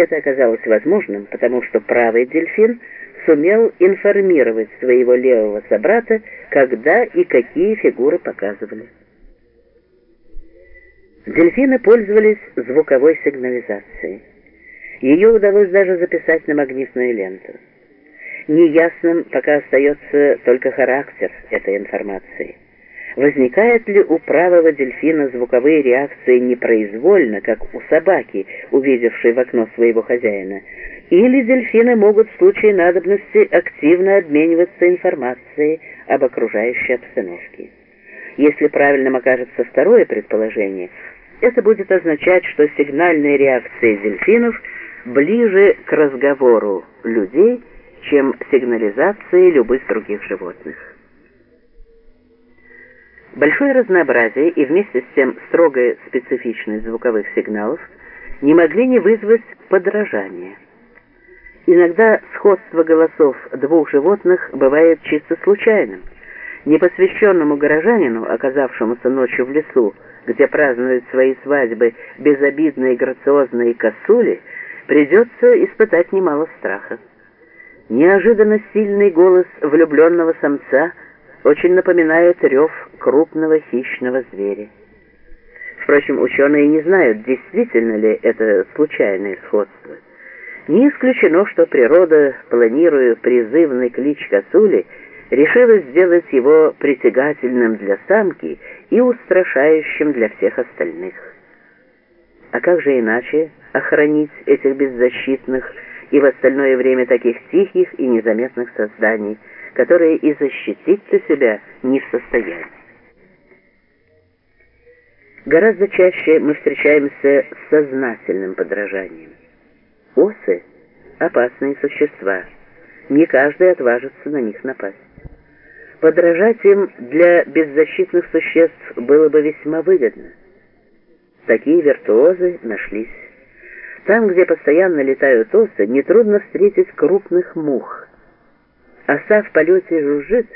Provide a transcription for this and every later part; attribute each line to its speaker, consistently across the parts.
Speaker 1: Это оказалось возможным, потому что правый дельфин сумел информировать своего левого собрата, когда и какие фигуры показывали. Дельфины пользовались звуковой сигнализацией. Ее удалось даже записать на магнитную ленту. Неясным пока остается только характер этой информации. Возникают ли у правого дельфина звуковые реакции непроизвольно, как у собаки, увидевшей в окно своего хозяина, или дельфины могут в случае надобности активно обмениваться информацией об окружающей обстановке. Если правильным окажется второе предположение, это будет означать, что сигнальные реакции дельфинов ближе к разговору людей, чем сигнализации любых других животных. Большое разнообразие и вместе с тем строгая специфичность звуковых сигналов не могли не вызвать подражания. Иногда сходство голосов двух животных бывает чисто случайным. Непосвященному горожанину, оказавшемуся ночью в лесу, где празднуют свои свадьбы безобидные грациозные косули, придется испытать немало страха. Неожиданно сильный голос влюбленного самца очень напоминает рев крупного хищного зверя. Впрочем, ученые не знают, действительно ли это случайное сходство. Не исключено, что природа, планируя призывный клич косули, решила сделать его притягательным для самки и устрашающим для всех остальных. А как же иначе охранить этих беззащитных и в остальное время таких тихих и незаметных созданий, которые и защитить-то себя не в состоянии? Гораздо чаще мы встречаемся с сознательным подражанием. Осы — опасные существа. Не каждый отважится на них напасть. Подражать им для беззащитных существ было бы весьма выгодно. Такие виртуозы нашлись. Там, где постоянно летают осы, нетрудно встретить крупных мух. Оса в полете жужжит,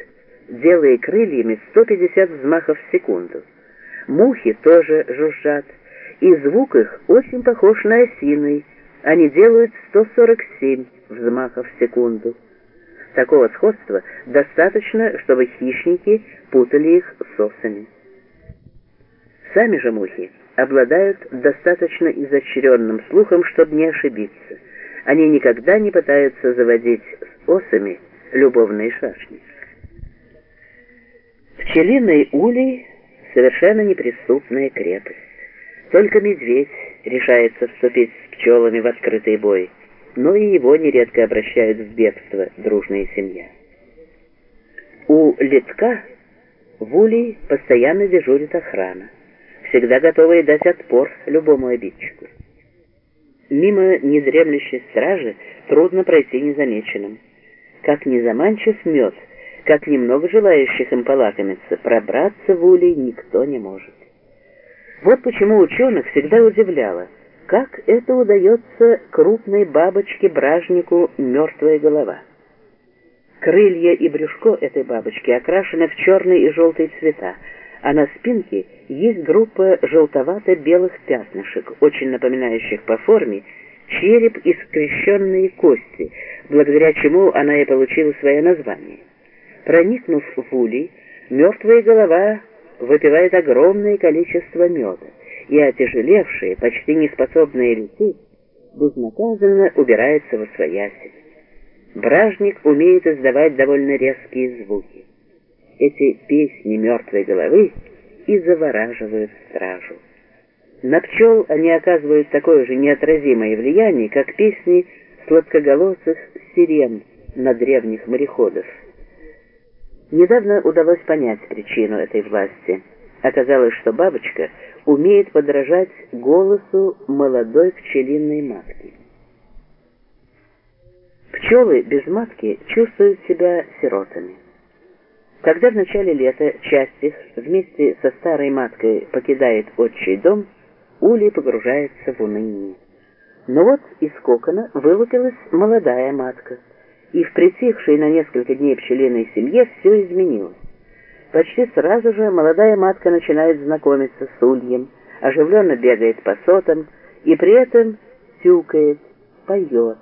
Speaker 1: делая крыльями 150 взмахов в секунду. Мухи тоже жужжат, и звук их очень похож на осиный. Они делают 147 взмахов в секунду. Такого сходства достаточно, чтобы хищники путали их с осами. Сами же мухи обладают достаточно изощренным слухом, чтобы не ошибиться. Они никогда не пытаются заводить с осами любовные шашни. Пчелиный улей — совершенно неприступная крепость. Только медведь решается вступить с пчелами в открытый бой — но и его нередко обращают в бегство дружная семья. У летка в улей постоянно дежурит охрана, всегда готовая дать отпор любому обидчику. Мимо недремлющей стражи трудно пройти незамеченным. Как незаманчив мед, как немного желающих им полакомиться, пробраться в улей никто не может. Вот почему ученых всегда удивляло – как это удается крупной бабочке-бражнику мертвая голова? Крылья и брюшко этой бабочки окрашены в черный и желтый цвета, а на спинке есть группа желтовато-белых пятнышек, очень напоминающих по форме череп и скрещенные кости, благодаря чему она и получила свое название. Проникнув в улей, мертвая голова выпивает огромное количество меда и отяжелевшие, почти неспособные лететь, безнаказанно убирается во свояси. Бражник умеет издавать довольно резкие звуки. Эти песни мертвой головы и завораживают стражу. На пчел они оказывают такое же неотразимое влияние, как песни сладкоголосых сирен на древних мореходов. Недавно удалось понять причину этой власти. Оказалось, что бабочка умеет подражать голосу молодой пчелиной матки. Пчелы без матки чувствуют себя сиротами. Когда в начале лета часть их вместе со старой маткой покидает отчий дом, улей погружается в уныние. Но вот из кокона вылупилась молодая матка, и в притихшей на несколько дней пчелиной семье все изменилось. Почти сразу же молодая матка начинает знакомиться с ульем, оживленно бегает по сотам и при этом тюкает, поет.